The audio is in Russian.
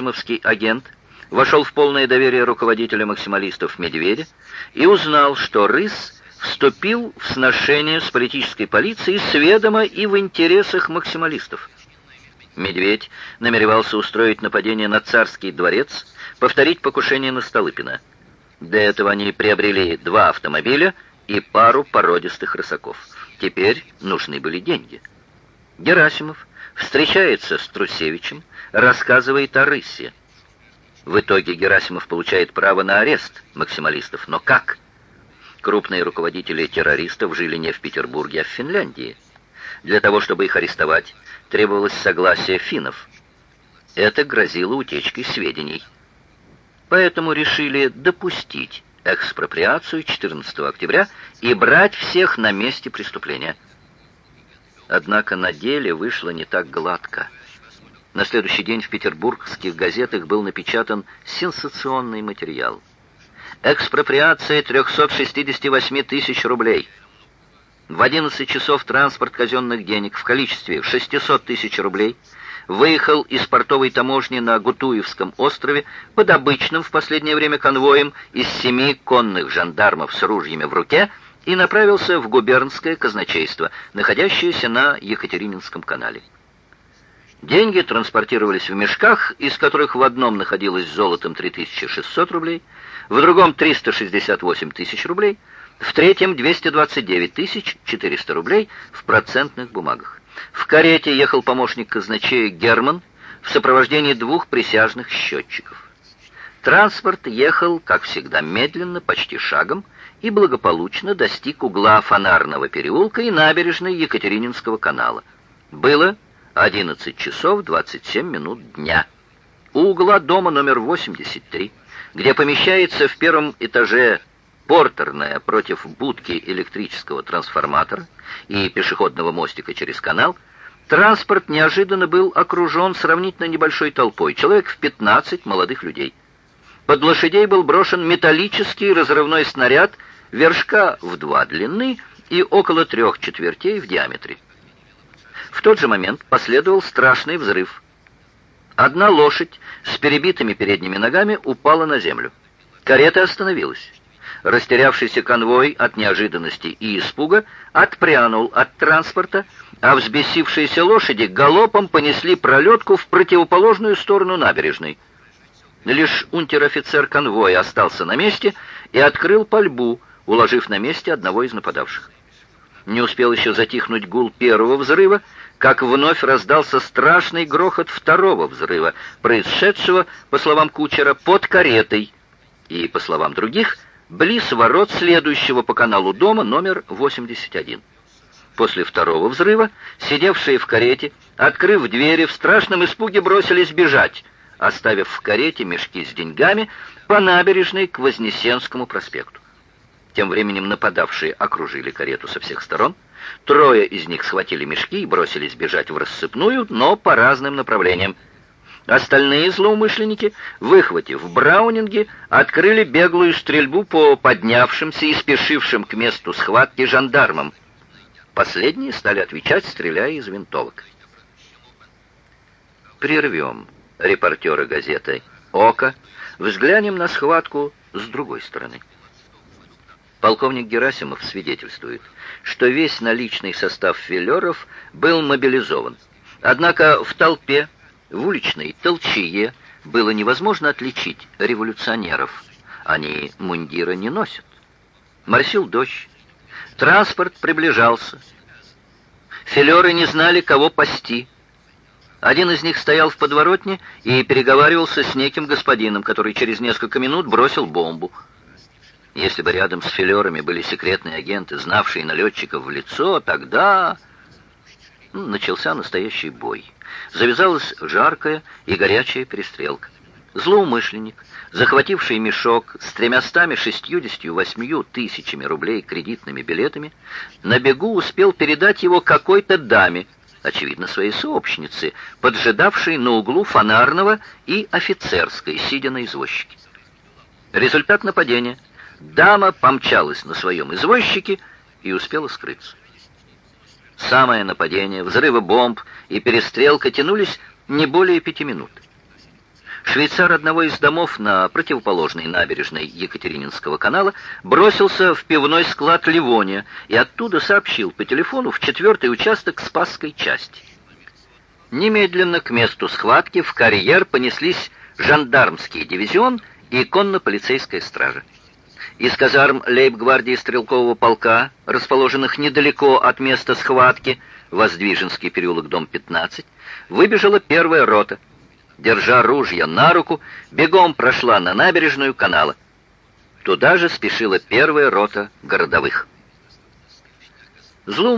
герасимовский агент вошел в полное доверие руководителя максималистов Медведя и узнал, что Рыс вступил в сношение с политической полицией сведомо и в интересах максималистов. Медведь намеревался устроить нападение на царский дворец, повторить покушение на Столыпина. Для этого они приобрели два автомобиля и пару породистых рысаков. Теперь нужны были деньги. Герасимов встречается с Трусевичем, рассказывает о рысе. В итоге Герасимов получает право на арест максималистов. Но как? Крупные руководители террористов жили не в Петербурге, а в Финляндии. Для того, чтобы их арестовать, требовалось согласие финнов. Это грозило утечкой сведений. Поэтому решили допустить экспроприацию 14 октября и брать всех на месте преступления. Однако на деле вышло не так гладко. На следующий день в петербургских газетах был напечатан сенсационный материал. Экспроприация 368 тысяч рублей. В 11 часов транспорт казенных денег в количестве 600 тысяч рублей выехал из портовой таможни на Гутуевском острове под обычным в последнее время конвоем из семи конных жандармов с ружьями в руке и направился в губернское казначейство, находящееся на Екатерининском канале. Деньги транспортировались в мешках, из которых в одном находилось золотом 3600 рублей, в другом 368 тысяч рублей, в третьем 229 тысяч 400 рублей в процентных бумагах. В карете ехал помощник казначея Герман в сопровождении двух присяжных счетчиков. Транспорт ехал, как всегда, медленно, почти шагом, и благополучно достиг угла Фонарного переулка и набережной Екатерининского канала. Было 11 часов 27 минут дня. У угла дома номер 83, где помещается в первом этаже портерная против будки электрического трансформатора и пешеходного мостика через канал, транспорт неожиданно был окружен сравнительно небольшой толпой, человек в 15 молодых людей. Под лошадей был брошен металлический разрывной снаряд вершка в два длины и около трех четвертей в диаметре. В тот же момент последовал страшный взрыв. Одна лошадь с перебитыми передними ногами упала на землю. Карета остановилась. Растерявшийся конвой от неожиданности и испуга отпрянул от транспорта, а взбесившиеся лошади галопом понесли пролетку в противоположную сторону набережной. Лишь унтер-офицер конвоя остался на месте и открыл пальбу, уложив на месте одного из нападавших. Не успел еще затихнуть гул первого взрыва, как вновь раздался страшный грохот второго взрыва, происшедшего, по словам кучера, под каретой, и, по словам других, близ ворот следующего по каналу дома номер 81. После второго взрыва, сидевшие в карете, открыв двери, в страшном испуге бросились бежать, оставив в карете мешки с деньгами по набережной к Вознесенскому проспекту. Тем временем нападавшие окружили карету со всех сторон, Трое из них схватили мешки и бросились бежать в рассыпную, но по разным направлениям. Остальные злоумышленники, выхватив браунинги, открыли беглую стрельбу по поднявшимся и спешившим к месту схватки жандармам. Последние стали отвечать, стреляя из винтовок. Прервем репортеры газеты «Око», взглянем на схватку с другой стороны. Полковник Герасимов свидетельствует, что весь наличный состав филеров был мобилизован. Однако в толпе, в уличной толчее было невозможно отличить революционеров. Они мундира не носят. Моросил дождь. Транспорт приближался. Филеры не знали, кого пасти. Один из них стоял в подворотне и переговаривался с неким господином, который через несколько минут бросил бомбу. Если бы рядом с филерами были секретные агенты, знавшие налетчиков в лицо, тогда... Ну, начался настоящий бой. Завязалась жаркая и горячая перестрелка. Злоумышленник, захвативший мешок с тремястами шестьюдесятью восьмью тысячами рублей кредитными билетами, на бегу успел передать его какой-то даме, очевидно, своей сообщнице, поджидавшей на углу фонарного и офицерской, сидя на извозчике. Результат нападения — Дама помчалась на своем извозчике и успела скрыться. Самое нападение, взрывы бомб и перестрелка тянулись не более пяти минут. Швейцар одного из домов на противоположной набережной Екатерининского канала бросился в пивной склад «Ливония» и оттуда сообщил по телефону в четвертый участок Спасской части. Немедленно к месту схватки в карьер понеслись жандармский дивизион и конно-полицейская стража. Из казарм лейб-гвардии стрелкового полка, расположенных недалеко от места схватки, Воздвиженский переулок, дом 15, выбежала первая рота. Держа ружья на руку, бегом прошла на набережную канала. Туда же спешила первая рота городовых. Злум